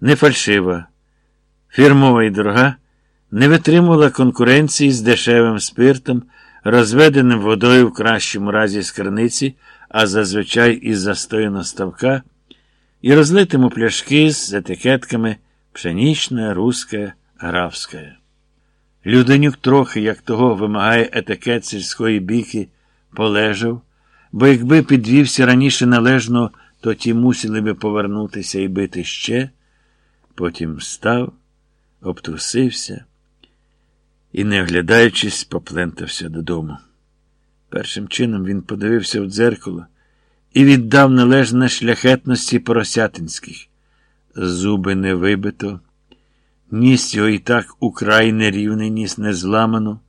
не фальшива, фірмова і дорога, не витримувала конкуренції з дешевим спиртом, розведеним водою в кращому разі з криниці, а зазвичай із застояного ставка, і розлитим у пляшки з етикетками пшенічна, руська, графська. Люденюк трохи, як того вимагає етикет сільської біки, полежав, бо якби підвівся раніше належно, то ті мусили би повернутися і бити ще, потім встав, обтрусився і, не оглядаючись, поплентався додому. Першим чином він подивився в дзеркало і віддав належне шляхетності поросятинських. Зуби не вибито, ніс його і так украй нерівний, ніс не зламано,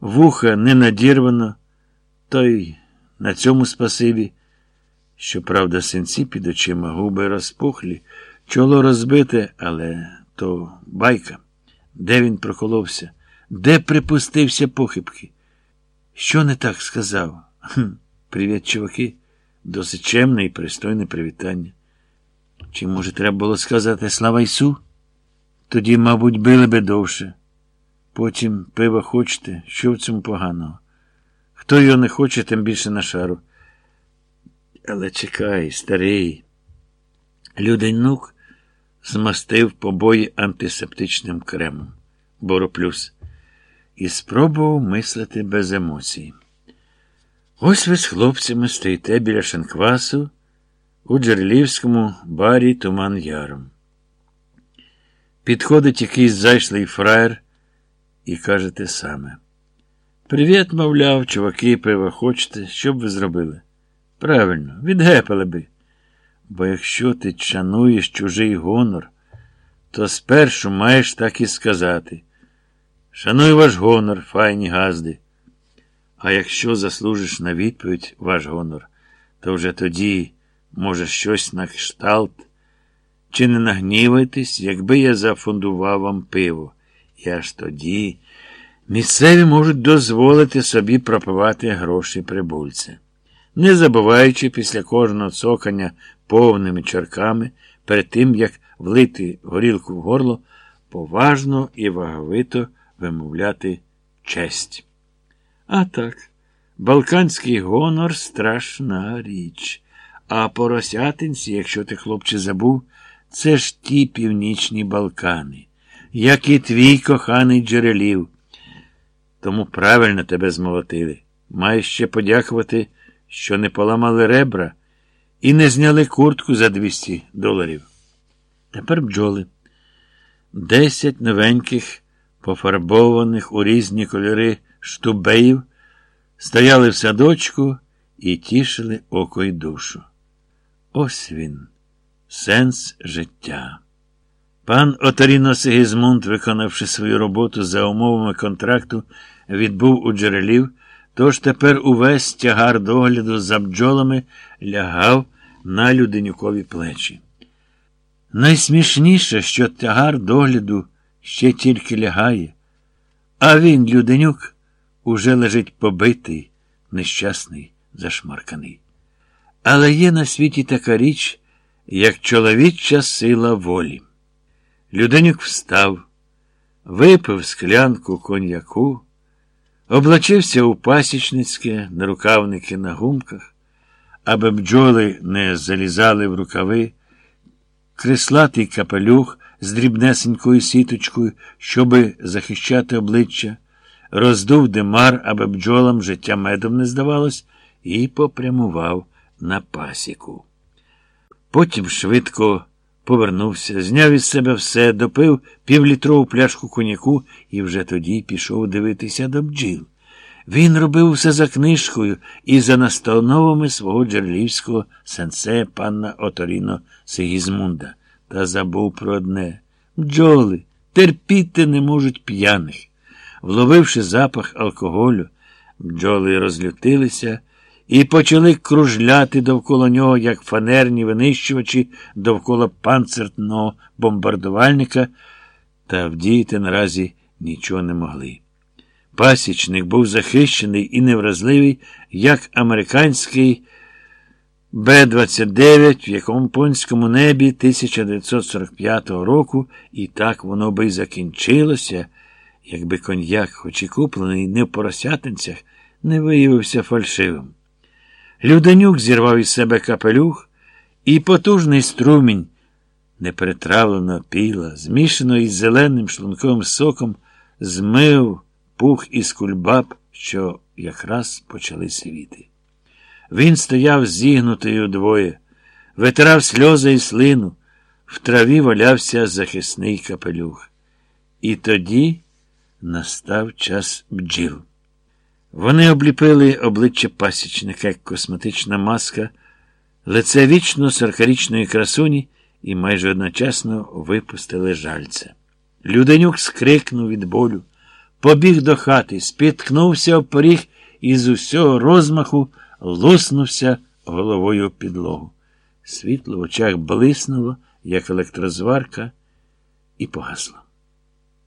вуха не надірвано, то й на цьому спасибі. Щоправда, синці під очима губи розпухлі, чоло розбите, але то байка. Де він проколовся? Де припустився похибки? Що не так сказав? Привіт, чуваки. Досить чемне і пристойне привітання. Чи, може, треба було сказати слава Ісу? Тоді, мабуть, били би довше. Потім пива хочете, що в цьому поганого? Хто його не хоче, тим більше на шару. Але чекай, старий. Люденюк змастив побої антисептичним кремом. Бороплюс. І спробував мислити без емоцій. Ось ви з хлопцями стоїте біля Шенквасу у Джерлівському барі Туман Яром. Підходить якийсь зайшлий фраєр і каже те саме. Привіт, мовляв, чуваки, пиво хочете, що б ви зробили? Правильно, відгепали би. Бо якщо ти чануєш чужий гонор, то спершу маєш так і сказати. Шаную ваш гонор, файні газди. А якщо заслужиш на відповідь ваш гонор, то вже тоді, може, щось на кшталт. Чи не нагнівайтесь, якби я зафундував вам пиво, і аж тоді місцеві можуть дозволити собі пропивати гроші прибульця, не забуваючи після кожного цокання повними чарками перед тим, як влити горілку в горло, поважно і ваговито вимовляти честь. А так, балканський гонор страшна річ. А поросятинці, якщо ти, хлопче, забув, це ж ті північні Балкани, як і твій коханий джерелів. Тому правильно тебе змолотили. Маєш ще подякувати, що не поламали ребра і не зняли куртку за 200 доларів. Тепер бджоли. Десять новеньких, пофарбованих у різні кольори штубеїв, стояли в садочку і тішили око й душу. Ось він, сенс життя. Пан Отаріно Сигізмунд, виконавши свою роботу за умовами контракту, відбув у джерелів, тож тепер увесь тягар догляду за бджолами лягав на люденюкові плечі. Найсмішніше, що тягар догляду ще тільки лягає, а він, люденюк, уже лежить побитий, нещасний, зашмарканий. Але є на світі така річ, як чоловіча сила волі. Люденюк встав, випив склянку коньяку, облачився у пасічницьке нарукавники на гумках, аби бджоли не залізали в рукави, креслатий капелюх з дрібнесенькою сіточкою, щоби захищати обличчя, роздув димар, аби бджолам життя медом не здавалось, і попрямував на пасіку. Потім швидко повернувся, зняв із себе все, допив півлітрову пляшку коньяку і вже тоді пішов дивитися до бджіл. Він робив все за книжкою і за настановами свого джерлівського сенсе панна Оторіно Сигізмунда, та забув про одне бджоли терпіти не можуть п'яних. Вловивши запах алкоголю, бджоли розлютилися і почали кружляти довкола нього, як фанерні винищувачі довкола панцертного бомбардувальника, та вдіяти наразі нічого не могли. Пасічник був захищений і невразливий, як американський Б-29 в якому понському небі 1945 року, і так воно би й закінчилося, якби коньяк, хоч і куплений не в поросятинцях, не виявився фальшивим. Люденюк зірвав із себе капелюх, і потужний струмінь неперетравленого піла, змішаного із зеленим шлунковим соком, змив пух із кульбаб, що якраз почали світи. Він стояв зігнутий удвоє, витирав сльози і слину, в траві валявся захисний капелюх. І тоді настав час бджіл. Вони обліпили обличчя пасічника, як косметична маска, лице вічно сорокарічної красуні і майже одночасно випустили жальце. Люденюк скрикнув від болю, побіг до хати, спіткнувся в поріг і з усього розмаху луснувся головою в підлогу. Світло в очах блиснуло, як електрозварка, і погасло.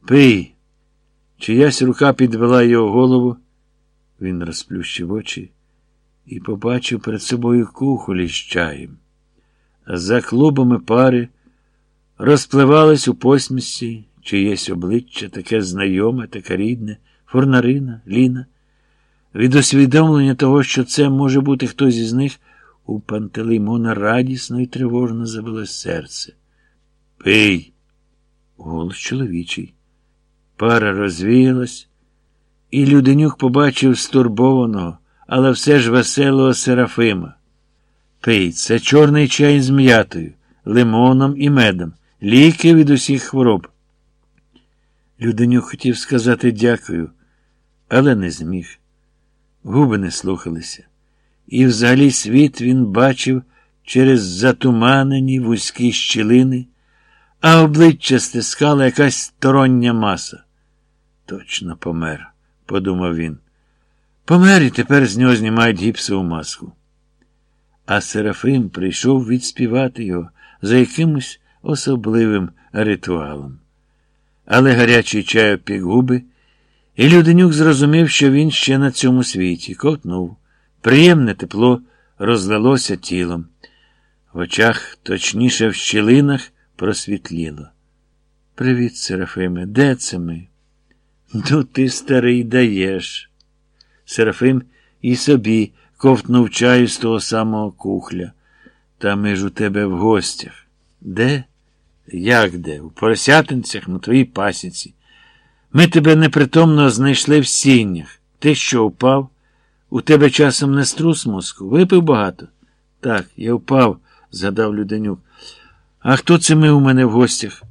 Пий! Чиясь рука підвела його голову. Він розплющив очі і побачив перед собою кухолі з чаєм. За клубами пари розпливались у посмісті чиєсь обличчя, таке знайоме, таке рідне, форнарина, Ліна. Від усвідомлення того, що це може бути хтось із них, у Пантелеймона радісно і тривожно забилось серце. Пий. Голос чоловічий. Пара розвіялась, і Люденюк побачив стурбованого, але все ж веселого Серафима. Пий, це чорний чай з м'ятою, лимоном і медом, ліки від усіх хвороб. Люденюк хотів сказати дякую, але не зміг. Губи не слухалися. І взагалі світ він бачив через затуманені вузькі щілини, а обличчя стискала якась стороння маса. Точно помер, подумав він. Помер і тепер з нього знімають гіпсову маску. А Серафим прийшов відспівати його за якимось особливим ритуалом. Але гарячий чай опік губи, і Люденюк зрозумів, що він ще на цьому світі ковтнув. Приємне тепло розлилося тілом. В очах, точніше, в щілинах, просвітліло. Привіт, Серафиме, де це ми? Ну, ти, старий, даєш. Серафим і собі ковтнув чаю з того самого кухля. Та ми ж у тебе в гостях. Де? Як де? У поросятинцях на твоїй пасіці. Ми тебе непритомно знайшли в сіннях. Ти що, впав? У тебе часом не струс мозку? Випив багато? Так, я впав, згадав Люденюк. А хто це ми у мене в гостях?